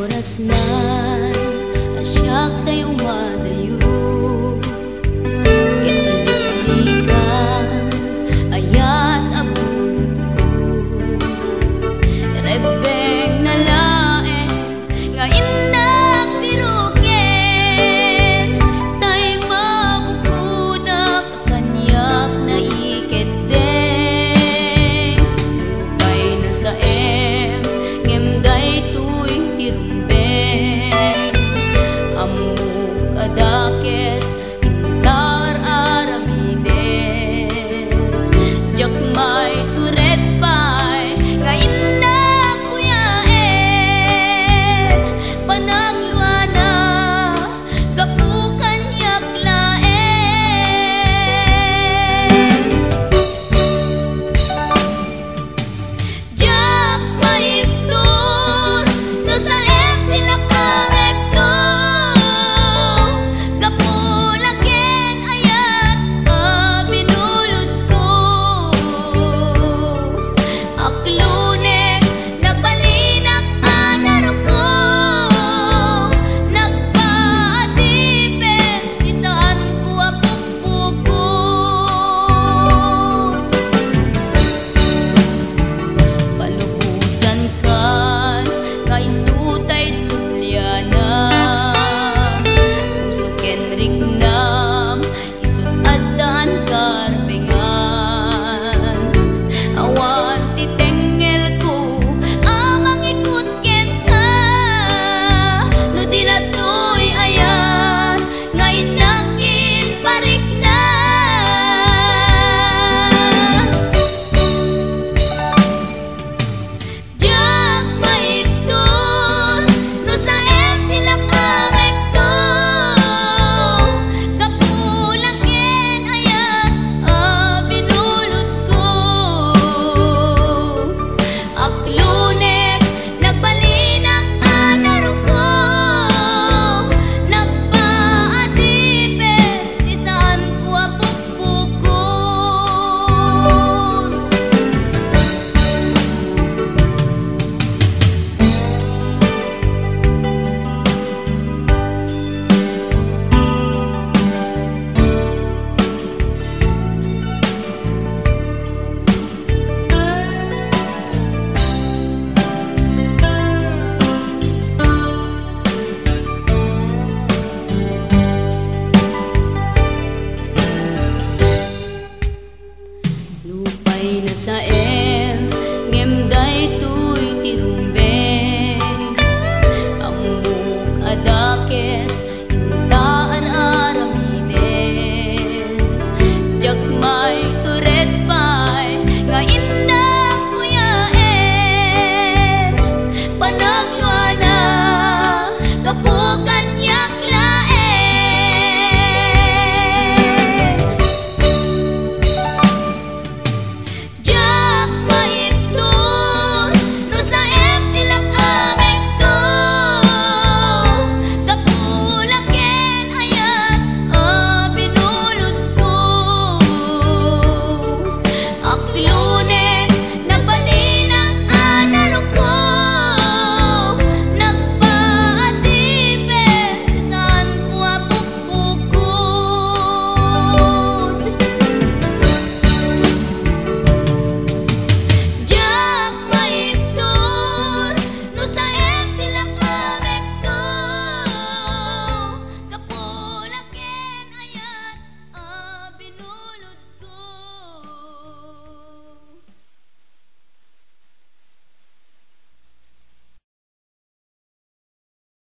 Oras na, asyak tayo man